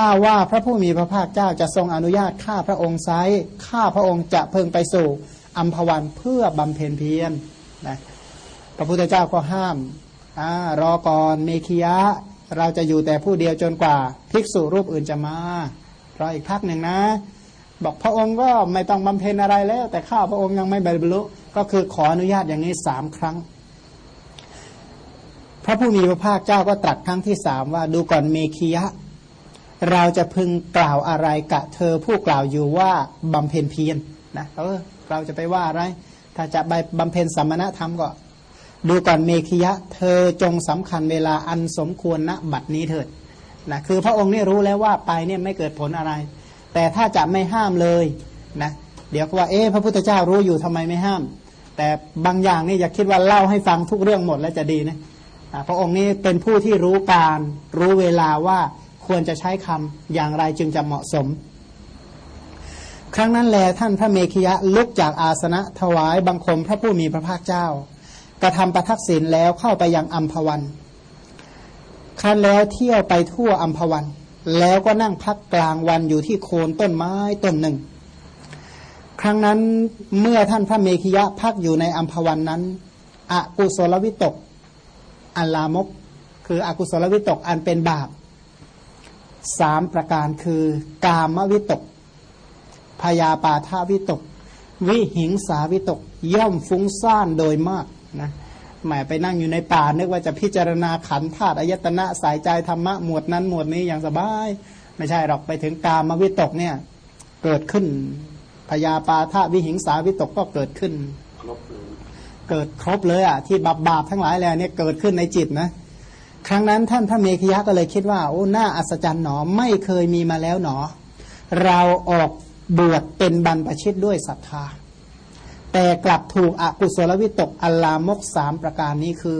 ถ้าว่าพระผู้มีพระภาคเจ้าจะทรงอนุญาตข้าพระองค์ไซข้าพระองค์จะเพิ่งไปสู่อัมพวันเพื่อบำเพ็ญเพียรนะพระพุทธเจ้าก็ห้ามอรอก่อนเมขียะ เราจะอยู่แต่ผู้เดียวจนกว่าภิกษุรูปอื่นจะมารออีกพักหนึ่งนะ บอกพระองค์ก็ไม่ต้องบำเพ็ญอะไรแล้ว แต่ข้าพระองค์ยังไม่บรรลุก็คือขออนุญาตอย่างนี้สามครั้ง พระผู้มีพระภาคเจ้าก็ตรัสครั้งที่สามว่าดูก่อนเมขียะ เราจะพึงกล่าวอะไรกะ เธอผู้กล่าวอยู่ว่าบำเพ็ญเพียรนะเออเราจะไปว่าอะไร ถ้าจะไปบำเพ็ญสัมมณธรรมก็ดูก่อนเมขิยะ เธอจงสำคัญเวลาอันสมควรณบัดนี้เถิดนะคือพระองค์นี่รู้แล้วว่าไปเนี่ยไม่เกิดผลอะไร แต่ถ้าจะไม่ห้ามเลยนะเดี๋ยวก็ว่าเอ๊ะพระพุทธเจ้ารู้อยู่ทำไมไม่ห้าม แต่บางอย่างนี่อย่าคิดว่าเล่าให้ฟังทุกเรื่องหมดแล้วจะดีนะพระองค์นี่เป็นผู้ที่รู้การรู้เวลาว่า ควรจะใช้คำอย่างไรจึงจะเหมาะสม ครั้งนั้นแลท่านพระเมขิยะลุกจากอาสนะถวายบังคมพระผู้มีพระภาคเจ้า กระทำประทักษิณแล้วเข้าไปยังอัมพวันครั้นแล้วเที่ยวไปทั่วอัมพวัน แล้วก็นั่งพักกลางวันอยู่ที่โคนต้นไม้ต้นหนึ่ง ครั้งนั้นเมื่อท่านพระเมขิยะพักอยู่ในอัมพวันนั้นอกุศลวิตก อัลลามก คืออกุศลวิตกอันเป็นบาป สามประการคือ กามวิตกพยาปาทาวิตก วิหิงสาวิตก ย่อมฟุ้งซ่านโดยมากนะหมายไปนั่งอยู่ในป่านึกว่าจะพิจารณาขันธาตุอายตนะสายใจธรรมะหมวดนั้นหมวดนี้อย่างสบาย ไม่ใช่หรอกไปถึงกามวิตกเนี่ยเกิดขึ้นพยาปาทาวิหิงสาวิตกก็เกิดขึ้น เกิดครบเลยอะที่บาปบาปทั้งหลายแหล่เนี่ยเกิดขึ้นในจิตนะ ครั้งนั้นท่านพระเมขยะก็เลยคิดว่าโอ้หน้าอัศจรรย์หนอไม่เคยมีมาแล้วหนอ เราออกบวชเป็นบรรพชิตด้วยศรัทธา แต่กลับถูกอกุศลวิตกอัลลามกสามประการนี้คือ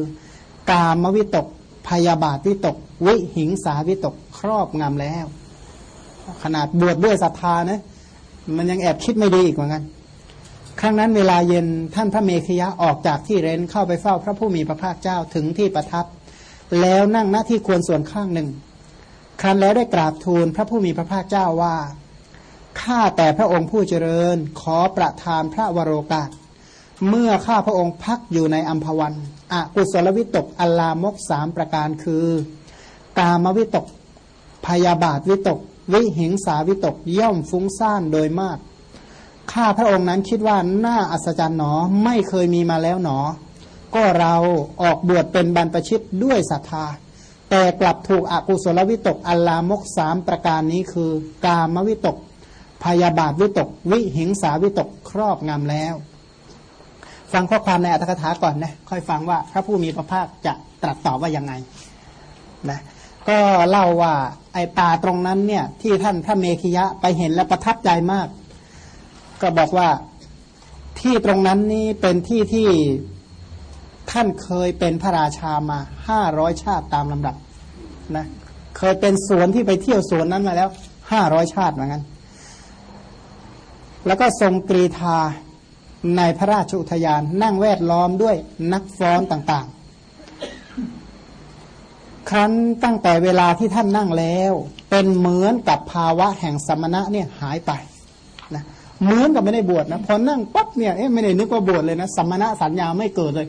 กามวิตกพยาบาทวิตก วิหิงสาวิตกครอบงำแล้ว ขนาดบวชดด้วยศรัทธานะ มันยังแอบคิดไม่ดีอีกเหมือนกันครั้งนั้นเวลาเย็นท่านพระเมขยะออกจากที่เร้นเข้าไปเฝ้าพระผู้มีพระภาคเจ้าถึงที่ประทับ แล้วนั่งหน้าที่ควรส่วนข้างหนึ่ง ครั้นแล้วได้กราบทูลพระผู้มีพระภาคเจ้าว่า ข้าแต่พระองค์ผู้เจริญ ขอประทานพระวโรกาส เมื่อข้าพระองค์พักอยู่ในอัมพวันอกุศลวิตกอลลามกสามประการคือ กามวิตก พยาบาทวิตก วิหิงสาวิตกย่อมฟุ้งซ่านโดยมาก ข้าพระองค์นั้นคิดว่าน่าอัศจรรย์หนอไม่เคยมีมาแล้วหนอ ก็เราออกบวชเป็นบรรพชิตด้วยศรัทธา แต่กลับถูกอกุศลวิตกอัลลามกสามประการนี้คือ กามวิตก พยาบาทวิตก วิหิงสาวิตกครอบงำแล้ว ฟังข้อความในอัตถกถาก่อนนะค่อยฟังว่าพระผู้มีพระภาคจะตรัสตอบว่ายังไงนะก็เล่าว่าไอ้ป่าตรงนั้นเนี่ยที่ท่านพระเมขิยะไปเห็นแล้วประทับใจมาก ก็บอกว่าที่ตรงนั้นนี่เป็นที่ที่ ท่านเคยเป็นพระราชามาห้าร้อยชาติตามลำดับนะเคยเป็นสวนที่ไปเที่ยวสวนนั้นมาแล้วห้าร้อยชาติเหมือนกันแล้วก็ทรงกรีธาในพระราชอุทยานนั่งแวดล้อมด้วยนักฟ้อนต่างๆ ครั้นตั้งแต่เวลาที่ท่านนั่งแล้ว เป็นเหมือนกับภาวะแห่งสมณะเนี่ยหายไปนะเหมือนกับไม่ได้บวชนะพอนั่งปั๊บเนี่ยเอ๊ะไม่ได้นึกว่าบวชเลยนะสมณะสัญญาไม่เกิดเลย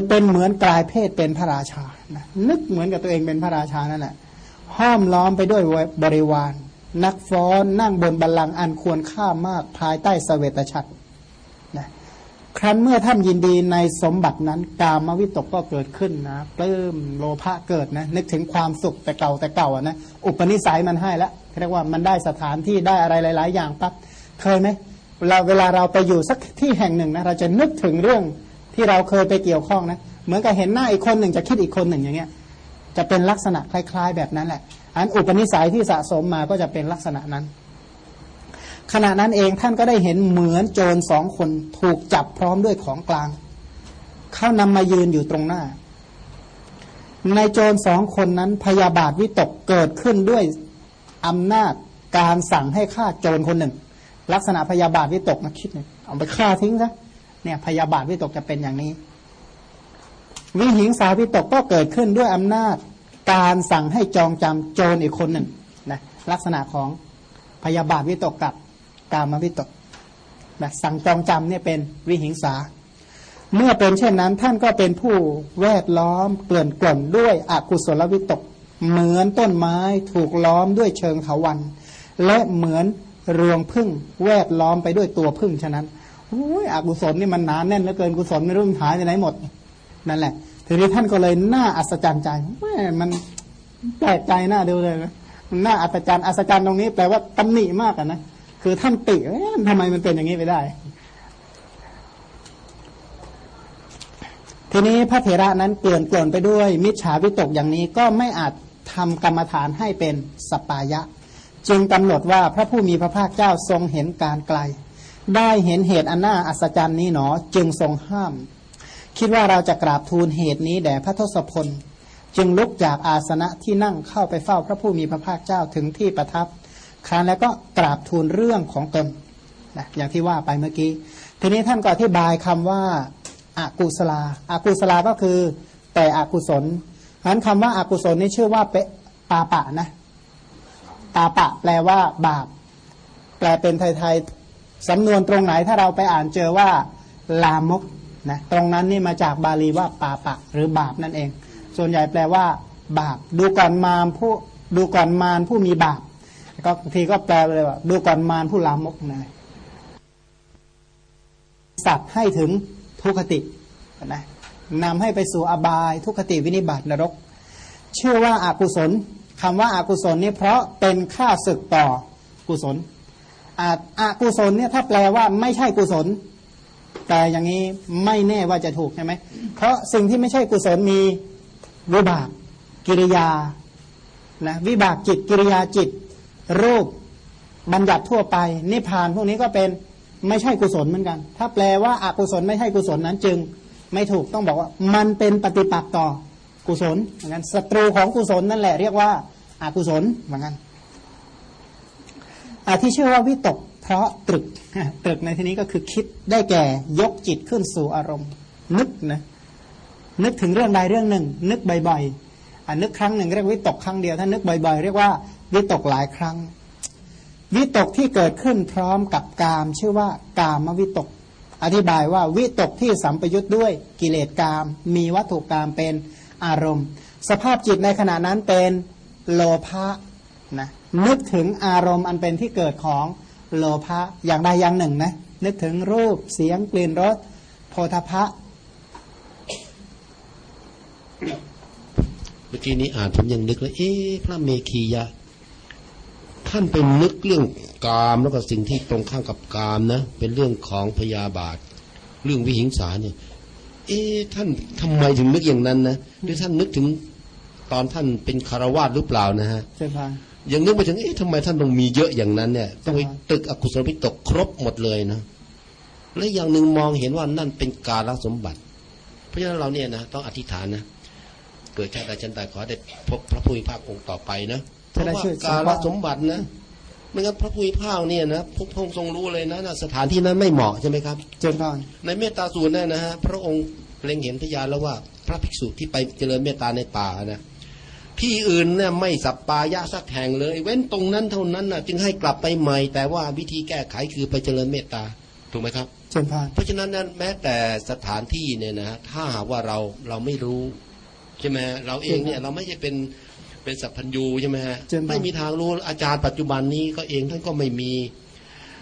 เกิดเป็นเหมือนกลายเพศเป็นพระราชานะนึกเหมือนกับตัวเองเป็นพระราชานั่นแหละห้อมล้อมไปด้วยบริวาร นักฟ้อนนั่งบนบัลลังก์อันควรค่ามากภายใต้สเวตฉัตรนะครั้นเมื่อท่านยินดีในสมบัตินั้น กามวิตกก็เกิดขึ้นนะปลื้มโลภะเกิดนะนึกถึงความสุขแต่เก่าแต่เก่านะอุปนิสัยมันให้แล้วเรียกว่ามันได้สถานที่ได้อะไรหลาย ๆ อย่างปั๊บเคยไหมเราเวลาเราไปอยู่สักที่แห่งหนึ่งนะเราจะนึกถึงเรื่อง ที่เราเคยไปเกี่ยวข้องนะเหมือนกับเห็นหน้าอีกคนหนึ่งจะคิดอีกคนหนึ่งอย่างเงี้ยจะเป็นลักษณะคล้าย ๆ แบบนั้นแหละ อันอุปนิสัยที่สะสมมาก็จะเป็นลักษณะนั้น ขณะนั้นเองท่านก็ได้เห็นเหมือนโจรสองคนถูกจับพร้อมด้วยของกลาง เขานำมายืนอยู่ตรงหน้า ในโจรสองคนนั้นพยาบาทวิตกเกิดขึ้นด้วยอำนาจการสั่งให้ฆ่าโจรคนหนึ่ง ลักษณะพยาบาทวิตกนะคิดเนี่ยเอาไปฆ่าทิ้งซะ เนี่ยพยาบาทวิตกจะเป็นอย่างนี้ วิหิงสาวิตกก็เกิดขึ้นด้วยอำนาจการสั่งให้จองจำโจรอีกคนหนึ่งนะลักษณะของพยาบาทวิตกกับกามวิตกนะสั่งจองจำเนี่ยเป็นวิหิงสา เมื่อเป็นเช่นนั้นท่านก็เป็นผู้แวดล้อมเกลื่อนกล่นด้วยอกุศลวิตก เหมือนต้นไม้ถูกล้อมด้วยเชิงเถาวัน และเหมือนรวงพึ่งแวดล้อมไปด้วยตัวพึ่งฉะนั้น อุ้ยอกุศลนี่มันหนาแน่นเหลือเกินกุศลไม่รู้มันหายไปไหนหมด นั่นแหละ ทีนี้ท่านก็เลยน่าอัศจรรย์ใจแม่มันแปลกใจน่าดูเลยนะมันน่าอัศจรรย์อัศจรรย์ตรงนี้แปลว่าตำหนิมากนะคือท่านติเอ๊ะทำไมมันเป็นอย่างนี้ไปได้ ทีนี้พระเถระนั้นเกลื่อนกล่นไปด้วย มิจฉาวิตกอย่างนี้ก็ไม่อาจทำกรรมฐานให้เป็นสปายะ จึงกำหนดว่าพระผู้มีพระภาคเจ้าทรงเห็นการไกล ได้เห็นเหตุอันน่าอัศจรรย์นี้หนอ จึงทรงห้าม คิดว่าเราจะกราบทูลเหตุนี้แด่พระทศพล จึงลุกจากอาสนะที่นั่งเข้าไปเฝ้าพระผู้มีพระภาคเจ้าถึงที่ประทับ ครั้นแล้วก็กราบทูลเรื่องของตนนะอย่างที่ว่าไปเมื่อกี้ ทีนี้ท่านก็อธิบายคำว่าอากุศลาอากุศลาก็คือแต่อกุศลฉะนั้นคำว่าอากุศลนี่ชื่อว่าเปปาปะนะตาปะแปลว่าบาป แปลเป็นไทยๆ สำนวนตรงไหนถ้าเราไปอ่านเจอว่าลามกนะตรงนั้นนี่มาจากบาลีว่าปาปะ หรือบาปนั่นเอง ส่วนใหญ่แปลว่า บาป ดูก่อนมารผู้ดูก่อนมารผู้มีบาป ก็บางทีก็แปลเลยว่า ดูก่อนมารผู้ลามกนะสัตว์ให้ถึงทุกขตินะนำให้ไปสู่อบายทุกขติวินิบาตนรก ชื่อว่าอากุศลคำว่าอากุศลนี่เพราะเป็นค่าศึกต่อกุศล อากุศลเนี่ยถ้าแปลว่าไม่ใช่กุศล แต่อย่างนี้ไม่แน่ว่าจะถูกใช่ไหมเพราะสิ่งที่ไม่ใช่กุศลมีวิบากกิริยานะวิบากจิตกิริยาจิต รูปบัญญัติทั่วไป นิพพานพวกนี้ก็เป็นไม่ใช่กุศลเหมือนกัน ถ้าแปลว่าอากุศลไม่ใช่กุศลนั้นจึง ไม่ถูกต้องบอกว่ามันเป็นปฏิปักษ์ต่อกุศลเหมือนกันศัตรูของกุศลนั่นแหละเรียกว่าอากุศลเหมือนกัน ที่ชื่อว่าวิตก เพราะตรึกตรึกในที่นี้ก็คือคิดได้แก่ยกจิตขึ้นสู่อารมณ์ นึกนะนึกถึงเรื่องใดเรื่องหนึ่ง นึกบ่อยๆอ่านึกครั้งหนึ่งเรียกวิตกครั้งเดียวถ้านึกบ่อยๆ เรียกว่าวิตกหลายครั้ง วิตกที่เกิดขึ้นพร้อมกับกาม ชื่อว่ากามวิตก อธิบายว่าวิตกที่สัมปยุทธ์ด้วยกิเลสกาม มีวัตถุกามเป็นอารมณ์ สภาพจิตในขณะนั้นเป็นโลภะนะ นึกถึงอารมณ์อันเป็นที่เกิดของโลภะอย่างใดอย่างหนึ่งนะนึกถึงรูปเสียงกลิ่นรสโพธพะเมื่อกี้นี้อ่านผมยังนึกเลยเอ๊ะพระเมขียะ ท่านเป็นนึกเรื่องกามแล้วก็สิ่งที่ตรงข้ามกับกามนะ เป็นเรื่องของพยาบาท เรื่องวิหิงสาเนี่ย เอ๊ะท่านทำไมถึงนึกอย่างนั้นนะหรือท่านนึกถึงตอนท่านเป็นคารวาสหรือเปล่านะฮะเจ้าค่ะ ยังนึกไปถึงเอ๊ะทำไมท่านต้องมีเยอะอย่างนั้นเนี่ย ต้องไปใช่ตึกอกุศลวิตกครบหมดเลยนะและอย่างหนึ่งมองเห็นว่านั่นเป็นการรัสมบัติ เพราะฉะนั้นเราเนี่ยนะต้องอธิษฐานนะเกิดชาติใดชาติใดขอได้พบพระผู้มีพระองค์ต่อไปนะเพจะราะได้ว่าช่วยการรัสมบัตินะไม่งั้นพระผู้มีพระเนี่ยนะพระองค์ทรงรู้เลยนะนะสถานที่นั้นไม่เหมาะใช่ไหมครับ เจ้าค่ะในเมตตาสูตรเนี่ยนะฮะพระองค์เล็งเห็นพยานแล้วว่า พระภิกษุที่ไปเจริญเมตตาในป่านะ ที่อื่นเนี่ยไม่สัปปายะสักแห่งเลย เว้นตรงนั้นเท่านั้นนะจึงให้กลับไปใหม่ แต่ว่าวิธีแก้ไขคือไปเจริญเมตตาถูกไหมครับเจ้าค่ะเพราะฉะนั้นนั้นแม้แต่สถานที่เนี่ยนะถ้าหากว่าเราเราไม่รู้ใช่ไหมฮะเราเองเนี่ยเราไม่ใช่เป็นเป็นสัพพัญญูใช่ไหมฮะไม่มีทางรู้อาจารย์ปัจจุบันนี้ก็เองท่านก็ไม่มี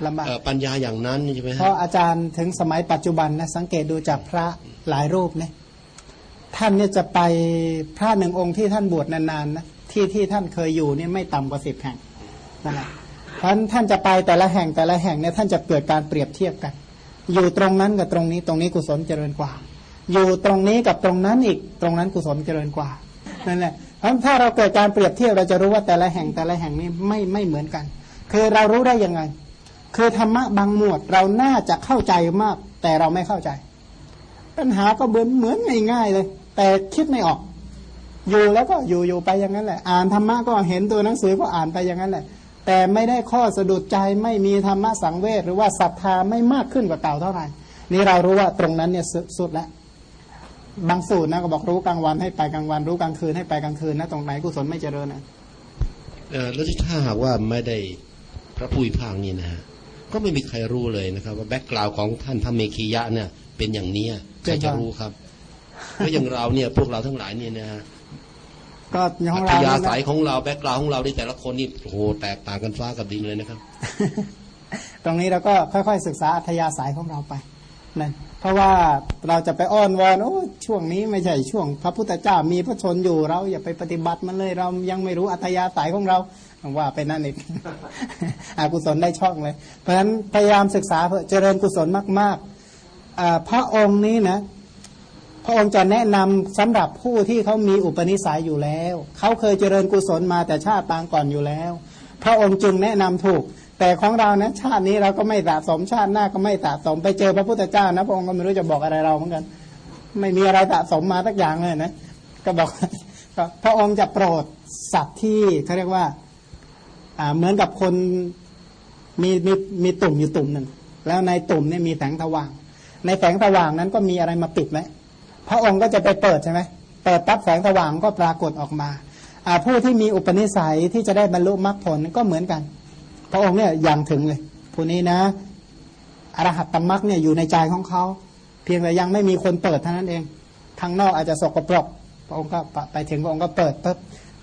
ลำบากเอ่อปัญญาอย่างนั้นใช่ไหมเพฮะราะอาจารย์ถึงสมัยปัจจุบันนะสังเกตดูจากพระหลายรูปเนี่ย ท่านเนี่ยจะไปพระหนึ่งองค์ที่ท่านบวชนานๆนะที่ที่ท่านเคยอยู่เนี่ยไม่ต่ำกว่าสิบแห่งนั่นแหละเพราะฉะนั้นท่านจะไปแต่ละแห่งแต่ละแห่งเนี่ยท่านจะเกิดการเปรียบเทียบกัน อยู่ตรงนั้นกับตรงนี้ตรงนี้กุศลเจริญกว่า อยู่ตรงนี้กับตรงนั้นอีกตรงนั้นกุศลเจริญกว่านั่นแหละเพราะถ้าเราเกิดการเปรียบเทียบเราจะรู้ว่าแต่ละแห่งแต่ละแห่งนี้ไม่ไม่เหมือนกัน คือเรารู้ได้ยังไง คือธรรมะบางหมวดเราน่าจะเข้าใจมาก แต่เราไม่เข้าใจ ปัญหาก็เหมือนเหมือนง่ายๆเลย แต่คิดไม่ออก อยู่แล้วก็อยู่อยู่ไปอย่างนั้นแหละ อ่านธรรมะก็เห็นตัวหนังสือก็อ่านไปอย่างนั้นแหละ แต่ไม่ได้ข้อสะดุดใจไม่มีธรรมะสังเวชหรือว่าศรัทธาไม่มากขึ้นกว่าเก่าเท่าไหร่นี่เรารู้ว่าตรงนั้นเนี่ยสุดสุดแล้วบางสูตรนะก็บอกรู้กลางวันให้ไปกลางวันรู้กลางคืนให้ไปกลางคืนนะตรงไหนกุศลไม่เจริญนะเอ่อแล้วถ้าหากว่าไม่ได้พระผู้มีพระภาคนี่นะฮะก็ไม่มีใครรู้เลยนะครับ ว่า background ของท่านพระเมขียะเนี่ยเป็นอย่างนี้ใครจะรู้ครับ แล้วอย่างเราเนี่ยพวกเราทั้งหลายเนี่ยนะฮะก็อย่างของอัเราธยาเนี่ยศัยนะของเรา background ของเราที่แต่ละคนนี่โอ้โหแตกต่างกันฟ้ากับดินเลยนะครับ ตรงนี้เราก็ค่อยๆ ศึกษาอัธยาศัยของเราไปนะเพราะว่าเราจะไปอ้อนวอนโอ้ช่วงนี้ไม่ใช่ช่วง พระพุทธเจ้ามีพระชนม์อยู่เรา อย่าไปปฏิบัติมันเลยเรายังไม่รู้อัธยาศัยของเราว่าไปนั่นเองอากุศลได้ช่องเลย เพราะฉะนั้นพยายามศึกษาเพื่อเจริญกุศลมากๆอ่าพระองค์นี้นะพ ระองค์จะแนะนำสำหรับผู้ที่เขามีอุปนิสัยอยู่แล้ว เขาเคยเจริญกุศลมาแต่ชาติปางก่อนอยู่แล้ว พระองค์จึงแนะนำถูก แต่ของเรานะชาตินี้เราก็ไม่สะสมชาติหน้าก็ไม่สะสมไปเจอพระพุทธเจ้านะพระองค์ก็ไม่รู้จะบอกอะไรเราเหมือนกัน ไม่มีอะไรสะสมมาสักอย่างเลยนะ ก็บอกพระองค์จะโปรดสัตว์ที่เขาเรียกว่าเหมือนกับคนมีมีมีตุ่มอยู่ตุ่มหนึ่งแล้วในตุ่มเนี่ยมีแสงสว่าง ในแสงสว่างนั้นก็มีอะไรมาปิดไว้ พระองค์ก็จะไปเปิดใช่ไหมเปิดปั๊บแสงสว่างก็ปรากฏออกมาผู้ที่มีอุปนิสัยที่จะได้บรรลุมรรคผลก็เหมือนกัน พระองค์เนี่ยอย่างถึงเลยผู้นี้นะอรหัตตมรรคเนี่ยอยู่ในใจของเขา เพียงแต่ยังไม่มีคนเปิดเท่านั้นเองทางนอกอาจจะสกปรกพระองค์ก็ไปถึงพระองค์ก็เปิดปุ๊บ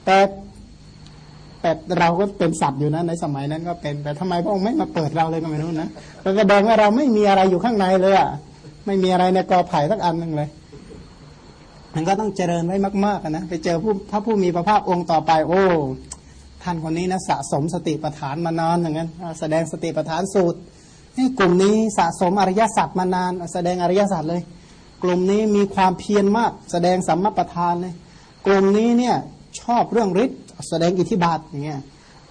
แต่แต่เราก็เป็นสัตว์อยู่นะในสมัยนั้นก็เป็น แต่ทำไมพระองค์ไม่มาเปิดเราเลยก็ไม่รู้นะก็แสดงว่าเราไม่มีอะไรอยู่ข้างในเลยอะไม่มีอะไรในกอไผ่สักอันหนึ่งเลย มันก็ต้องเจริญไว้มากๆนะไปเจอผู้พระผู้มีพระภาคองค์ต่อไป โอ้ท่านคนนี้นะสะสมสติปัฏฐานมานานอย่างนั้น แสดงสติปัฏฐานสูตรนี่กลุ่มนี้สะสมอริยสัจมานาน แสดงอริยสัจเลย กลุ่มนี้มีความเพียรมาก แสดงสัมมาประธานเลย กลุ่มนี้เนี่ยชอบเรื่องฤทธิ์แสดงอิทธิบาทอย่างเงี้ย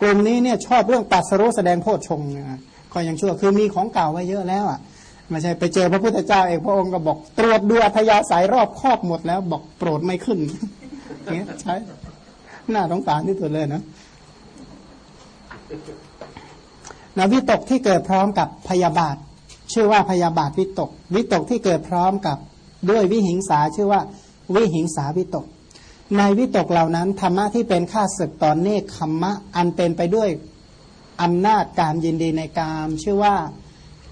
กลุ่มนี้เนี่ยชอบเรื่องตัดสรุแสดงโพชฌงค์เนี่ยก็ยังชั่วคือมีของเก่าไว้เยอะแล้วอะ ไม่ใช่ไปเจอพระพุทธเจ้าเองพระองค์ก็บอก ตรวจดูอัธยาศัยรอบครอบหมดแล้ว บอกโปรดไม่ขึ้นเงี้ยใช่น่าสงสารที่สุดเลยนะนะวิตกที่เกิดพร้อมกับพยาบาท ชื่อว่าพยาบาทวิตก วิตกที่เกิดพร้อมกับด้วยวิหิงสาชื่อว่า วิหิงสาวิตก ในวิตกเหล่านั้นธรรมะที่เป็นข้าศึกต่อเนคขมมะ อันเป็นไปด้วยอำนาจการยินดีในกาม ชื่อว่า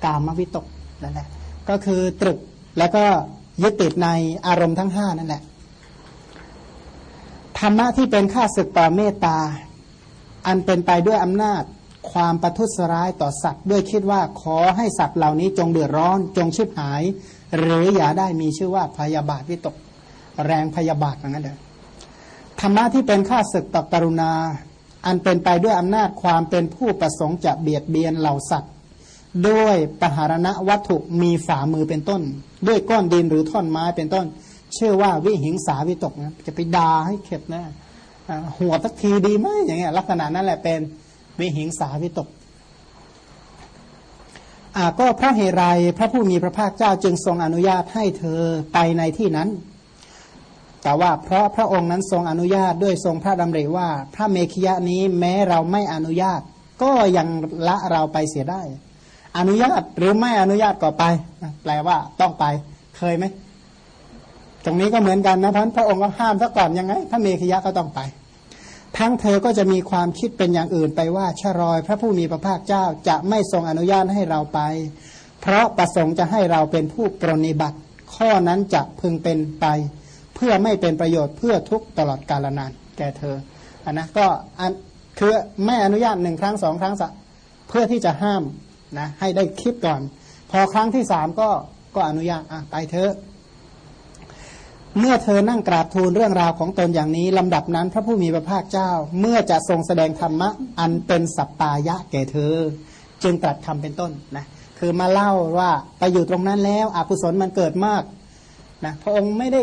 กามวิตก นั่นแหละก็คือตรึกแล้วก็ยึดติดในอารมณ์ทั้งห้านั่นแหละธรรมะที่เป็นข้าศึกต่อเมตตา อันเป็นไปด้วยอำนาจความประทุษร้ายต่อสัตว์ด้วยคิดว่าขอให้สัตว์เหล่านี้จงเดือดร้อนจงชิบหาย หรืออย่าได้มีชื่อว่าพยาบาทวิตก แรงพยาบาทอย่างนั้นเลยธรรมะที่เป็นข้าศึกต่อกรุณา อันเป็นไปด้วยอำนาจความเป็นผู้ประสงค์จะเบียดเบียนเหล่าสัตว์ ด้วยปหารณะวัตถุมีฝ่ามือเป็นต้น ด้วยก้อนดินหรือท่อนไม้เป็นต้น เชื่อว่าวิหิงสาวิตกนะจะไปด่าให้เข็ดนะอ่าหัวสักทีดีไหมอย่างเงี้ยลักษณะนั้นแหละเป็นวิหิงสาวิตกก็พระเหรัยพระผู้มีพระภาคเจ้าจึงทรงอนุญาตให้เธอไปในที่นั้น แต่ว่าเพราะพระองค์นั้นทรงอนุญาตด้วยทรงพระดำริว่า พระเมขยะนี้แม้เราไม่อนุญาต ก็ยังละเราไปเสียได้ อนุญาตหรือไม่อนุญาตก็ไป แปลว่าต้องไปเคยไหมตรงนี้ก็เหมือนกันนะท่านพระองค์ก็ห้ามซะก่อนยังไงพระเมขยะก็ต้องไป ทั้งเธอก็จะมีความคิดเป็นอย่างอื่นไปว่าชรอยพระผู้มีพระภาคเจ้าจะไม่ทรงอนุญาตให้เราไป เพราะประสงค์จะให้เราเป็นผู้ปรนิบัติ ข้อนั้นจะพึงเป็นไป เพื่อไม่เป็นประโยชน์เพื่อทุกตลอดกาลนาน แก่เธออันนะก็คือไม่อนุญาตหนึ่งครั้งสองครั้งสะเพื่อที่จะห้าม นะให้ได้คิดก่อน พอครั้งที่สามก็ก็อนุญาตอะไปเถอะเมื่อเธอนั่งกราบทูลเรื่องราวของตนอย่างนี้ ลำดับนั้นพระผู้มีพระภาคเจ้า เมื่อจะทรงแสดงธรรมะ อันเป็นสัปปายะแก่เธอ จึงตรัสคำเป็นต้นนะคือมาเล่าว่าไปอยู่ตรงนั้นแล้วอกุศลมันเกิดมากนะพระองค์ไม่ได้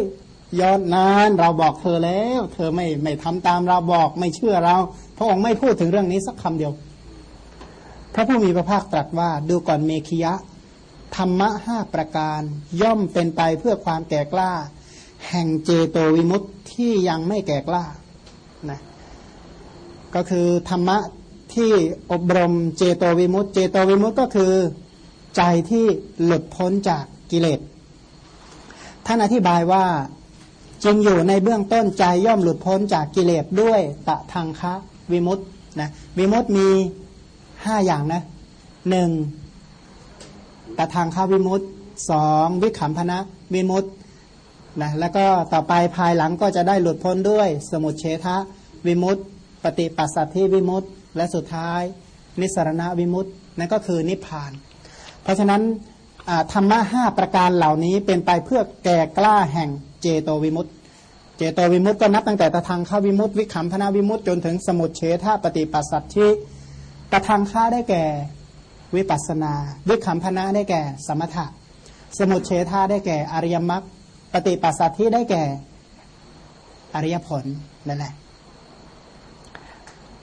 ย้อนนานเราบอกเธอแล้ว เธอไม่ไม่ทำตามเราบอกไม่เชื่อเรา พระองค์ไม่พูดถึงเรื่องนี้สักคำเดียว พระผู้มีพระภาคตรัสว่าดูก่อนเมขิยะ ธรรมะห้าประการย่อมเป็นไปเพื่อความแก่กล้า แห่งเจโตวิมุตติที่ยังไม่แก่กล้านะก็คือธรรมะที่อบรมเจโตวิมุตติเจโตวิมุตติก็คือใจที่หลุดพ้นจากกิเลสท่านอธิบายว่าจึงอยู่ในเบื้องต้นใจย่อมหลุดพ้นจากกิเลสด้วยตะทางคะวิมุตตนะวิมุตติมี ห้าอย่างนะหนึ่งตะทางคะวิมุตสองวิขำพนะวิมุตนะแล้วก็ต่อไปภายหลังก็จะได้หลุดพ้นด้วย สมุทเฉทะวิมุตปฏิปัสสัทธิวิมุตและสุดท้าย นิสรณวิมุตนั่นก็คือนิพพาน เพราะฉะนั้นธรรมะห้าประการเหล่านี้เป็นไปเพื่อแก่กล้าแห่งเจโตวิมุตตเจโตวิมุตต์ก็นับตั้งแต่ตะทางข้าวิมุตต์วิคัมพนาวิมุตต์จนถึงสมุทเฉทปฏิปัสสัต ชิตะทางข้าได้แก่วิปัสนาวิคัมพนาได้แก่ สมถะ สมุทเฉทาได้แก่ อริยมรรคปฏิปัสสัตที่ได้แก่อริยผลนั่นแหละ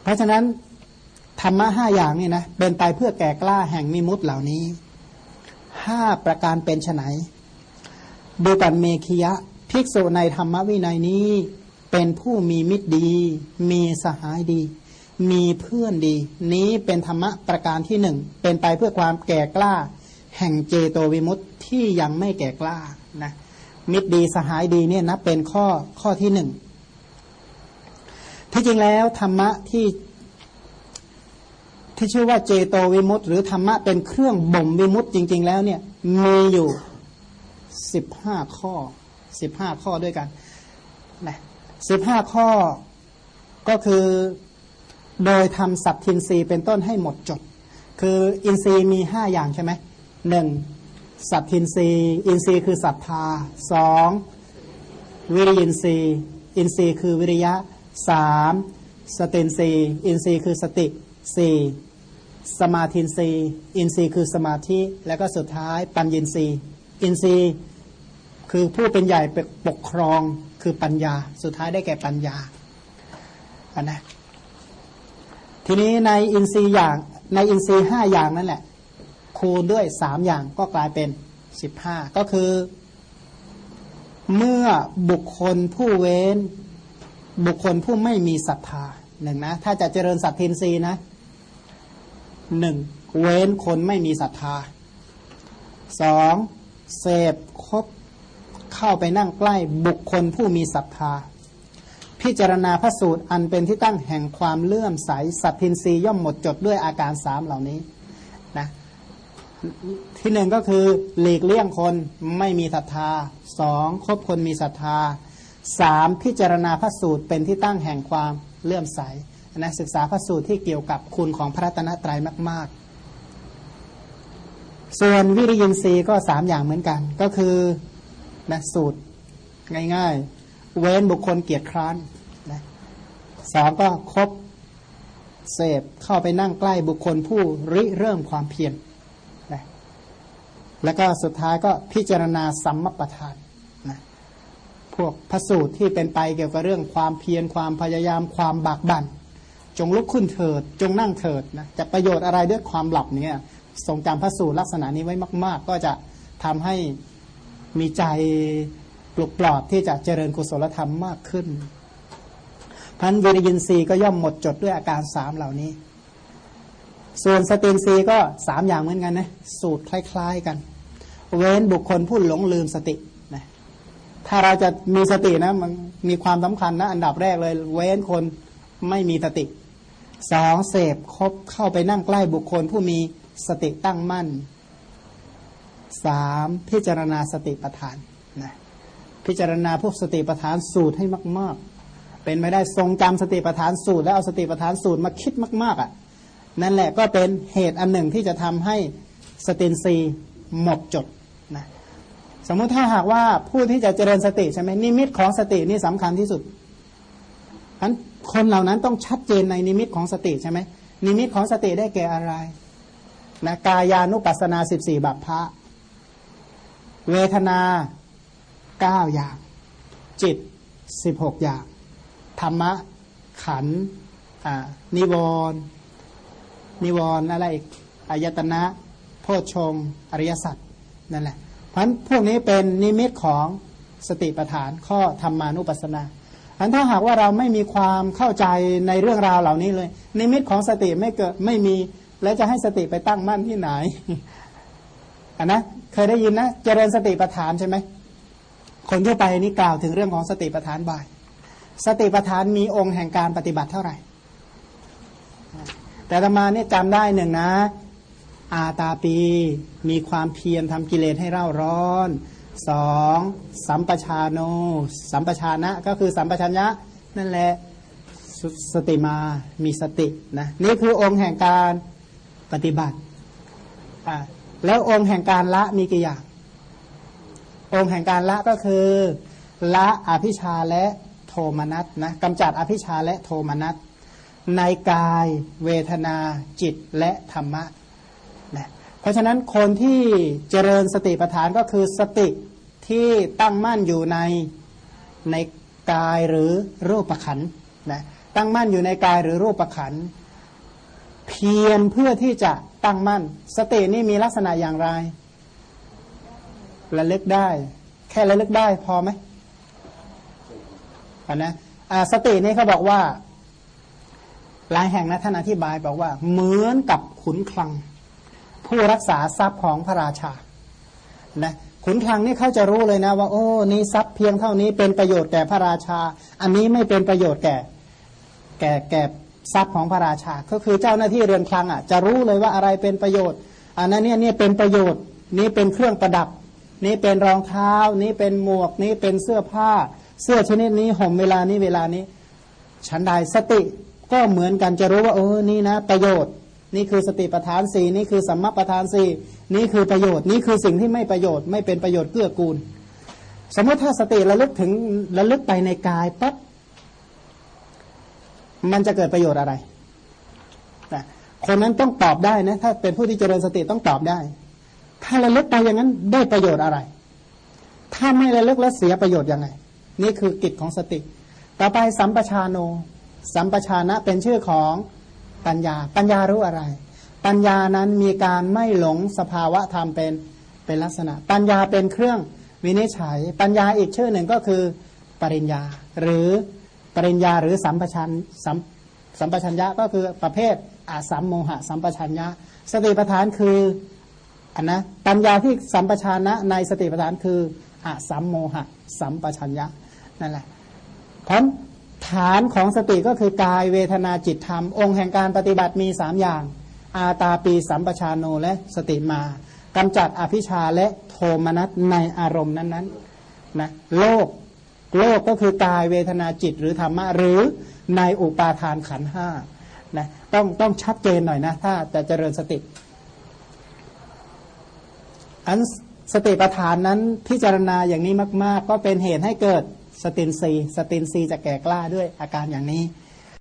เพราะฉะนั้นธรรมะห้าอย่างนี่นะเป็นไปเพื่อแก่กล้าแห่งมิมุตเหล่านี้ห้าประการเป็นไนดูกันเมคียะ ภิกษุในธรรมวินัยนี้ เป็นผู้มีมิตรดี มีสหายดี มีเพื่อนดี นี้เป็นธรรมะประการที่หนึ่งเป็นไปเพื่อความแก่กล้า แห่งเจโตวิมุตติที่ยังไม่แก่กล้านะมิตรดีสหายดีเนี่ยนะเป็นข้อข้อที่หนึ่งที่จริงแล้วธรรมะที่ที่ชื่อว่าเจโตวิมุตต์หรือธรรมะเป็นเครื่องบ่มวิมุตต์จริง ๆ แล้วเนี่ยมีอยู่สิบห้าข้อสิบห้าข้อด้วยกันนะสิบห้าข้อก็คือ โดยทำสัตทินรีเป็นต้นให้หมดจด คืออินทรีย์มีห้าอย่างใช่ไหมหนึ่งสัทธินทรีย์อินทรีย์คือศรัทธาสองวิริยินทรีย์อินทรีย์คือวิริยะสามสตินทรีย์อินทรีย์คือสติสี่สมาธินทรีย์อินทรีย์คือสมาธิ แล้วก็สุดท้ายปัญญินทรีย์อินทรีย์คือผู้เป็นใหญ่ปกครองคือปัญญา สุดท้ายได้แก่ปัญญาอันนะ ทีนี้ในอินทรีย์อย่างในอินทรีย์ห้าอย่างนั่นแหละ คูณด้วยสามอย่างก็กลายเป็นสิบห้าก็คือ เมื่อบุคคลผู้เว้น บุคคลผู้ไม่มีศรัทธาหนึ่งนะ ถ้าจะเจริญสัตทินรีนะหนึ่งเว้นคนไม่มีศรัทธาสองเสพคบเข้าไปนั่งใกล้บุคคลผู้มีศรัทธา พิจารณาพระสูตรอันเป็นที่ตั้งแห่งความเลื่อมใสสัตทินรีย่อมหมดจดด้วยอาการสามเหล่านี้นะที่หนึ่งก็คือหลีกเลี่ยงคนไม่มีศรัทธาสองคบคนมีศรัทธาสามพิจารณาพระสูตรเป็นที่ตั้งแห่งความเลื่อมใสนะศึกษาพระสูตรที่เกี่ยวกับคุณของพระตนตรัยมาก ๆ ส่วนวิริยินทรีย์ก็สามอย่างเหมือนกัน ก็คือนะสูตรง่าย ๆ เว้นบุคคลเกียรติคร้าน นะสองก็คบเสพเข้าไปนั่งใกล้บุคคลผู้ริเริ่มความเพียรนะแล้วก็สุดท้ายก็พิจารณาสัมมปทานนะพวกพระสูตรที่เป็นไปเกี่ยวกับเรื่องความเพียรความพยายามความบากบั่น จงลุกขึ้นเถิด จงนั่งเถิดนะจะประโยชน์อะไรด้วยความหลับเนี่ยทรงจำพระสูตรลักษณะนี้ไว้มาก ๆ ก็จะทำให้มีใจปลุกปลอบที่จะเจริญกุศลธรรมมากขึ้น พันวิริยินทรีย์ก็ย่อมหมดจดด้วยอาการสามเหล่านี้ ส่วนสตินทรีย์ก็สามอย่างเหมือนกันนะสูตรคล้าย ๆกัน เว้นบุคคลผู้หลงลืมสตินะถ้าเราจะมีสตินะมันมีความสำคัญนะอันดับแรกเลย เว้นคนไม่มีสติสองเสพคบเข้าไปนั่งใกล้บุคคลผู้มีสติตั้งมั่นสามพิจารณาสติปัฏฐานนะพิจารณาพวกสติปัฏฐานสูตรให้มาก ๆ เป็นไม่ได้ทรงจำสติปัฏฐานสูตร แล้วเอาสติปัฏฐานสูตรมาคิดมาก ๆอะนั่นแหละก็เป็นเหตุอันหนึ่งที่จะทำให้สตินซีหมดจดนะสมมุติถ้าหากว่าผู้ที่จะเจริญสติใช่ไหมนิมิตของสตินี่สำคัญที่สุดฉะนั้นคนเหล่านั้นต้องชัดเจนในนิมิตของสติใช่ไหมนิมิตของสติได้แก่อะไรนะกายานุปัสนาสิบสี่บัพพะเวทนาเก้าอย่าง จิตสิบหกอย่าง ธรรมะ ขันนิวรณ์นิวรณ์อะไรอีกอายตนะโพชงอริยสัจนั่นแหละเพราะพวกนี้เป็นนิมิตของสติปัฏฐานข้อธรรมานุปัสสนาอันถ้าหากว่าเราไม่มีความเข้าใจในเรื่องราวเหล่านี้เลย นิมิตของสติไม่เกิดไม่มี แล้วจะให้สติไปตั้งมั่นที่ไหนอันนะเคยได้ยินนะเจริญสติปัฏฐานใช่ไหมคนทั่วไปนี่กล่าวถึงเรื่องของสติปัฏฐานบ่าย สติปัฏฐานมีองค์แห่งการปฏิบัติเท่าไหร่ แต่ตมาเนี่ยจำได้หนึ่งนะ อาตาปีมีความเพียรทำกิเลสให้เร่าร้อนสองสัมปชาโน สัมปชานะก็คือสัมปชัญญะนั่นแหละสสติมามีสตินะนี่คือองค์แห่งการปฏิบัติแล้วองค์แห่งการละมีกี่อย่าง องค์แห่งการละก็คือ ละอภิชาและ ทมนัสนะกำจัดอภิชาและโทมนัสในกายเวทนาจิตและธรรมะนะเพราะฉะนั้นคนที่เจริญสติปัฏฐานก็คือสติที่ตั้งมั่นอยู่ในในกายหรือรูปขันธ์นะตั้งมั่นอยู่ในกายหรือรูปขันธ์เพียรเพื่อที่จะตั้งมั่น สตินี่มีลักษณะอย่างไรระลึกได้ แค่ระลึกได้พอไหม นะสตินี่เขาบอกว่า หลายแห่งนะท่านอธิบายบอกว่า เหมือนกับขุนคลัง ผู้รักษาทรัพย์ของพระราชานะขุนคลังนี่เขาจะรู้เลยนะว่า โอ้นี่ทรัพย์เพียงเท่านี้เป็นประโยชน์แก่พระราชา อันนี้ไม่เป็นประโยชน์แก่ แก่แก่ทรัพย์ของพระราชา ก็คือเจ้าหน้าที่เรือนคลังอะ จะรู้เลยว่าอะไรเป็นประโยชน์ อันนั้นเนี่ยนี่เป็นประโยชน์ นี่เป็นเครื่องประดับ นี่เป็นรองเท้า นี่เป็นหมวก นี่เป็นเสื้อผ้า เสื้อชนิดนี้ห่มเวลานี้เวลานี้ ฉันใดสติก็เหมือนกันจะรู้ว่าเออนี่นะ ประโยชน์ นี่คือสติปัฏฐานสี่นี่คือสัมมาปัฏฐานสี่นี่คือประโยชน์นี่คือสิ่งที่ไม่ประโยชน์ไม่เป็นประโยชน์เกื้อกูล สมมติถ้าสติระลึกถึงระลึกไปในกายปั๊บมันจะเกิดประโยชน์อะไรนะคนนั้นต้องตอบได้นะถ้าเป็นผู้ที่เจริญสติต้องตอบได้ ถ้าระลึกไปอย่างนั้นได้ประโยชน์อะไร ถ้าไม่ระลึกแล้วเสียประโยชน์ยังไง นี่คือกิจของสติ ต่อไปสัมปชาโน สัมปชานะเป็นชื่อของปัญญา ปัญญารู้อะไร ปัญญานั้นมีการไม่หลงสภาวะธรรมเป็นเป็นลักษณะ ปัญญาเป็นเครื่องวินิจฉัย ปัญญาอีกชื่อหนึ่งก็คือปริญญา หรือปริญญาหรือสัมปชัญสัมสัมปชัญญะก็คือประเภทอาสัมโมหะ สัมปชัญญะ สติปัฏฐานคืออันนะปัญญาที่สัมปชานะในสติปัฏฐานคืออาสัมโมหะ สัมปชัญญะ นั่นแหละเพราะฐานของสติก็คือกายเวทนาจิตธรรม องค์แห่งการปฏิบัติมีสามอย่าง อาตาปีสัมปชานโนและสติมากำจัดอภิชาและโทมนัสในอารมณ์นั้นๆนะโลกโลกก็คือกายเวทนาจิตหรือธรรมะหรือในอุปาทานขันห้านะต้องต้องชัดเจนหน่อยนะ ถ้าจะเจริญสติ อันสติปัฏฐานนั้นพิจารณาอย่างนี้มาก ๆ ก็เป็นเหตุให้เกิด สตินซีสตินซีจะแก่กล้าด้วยอาการอย่างนี้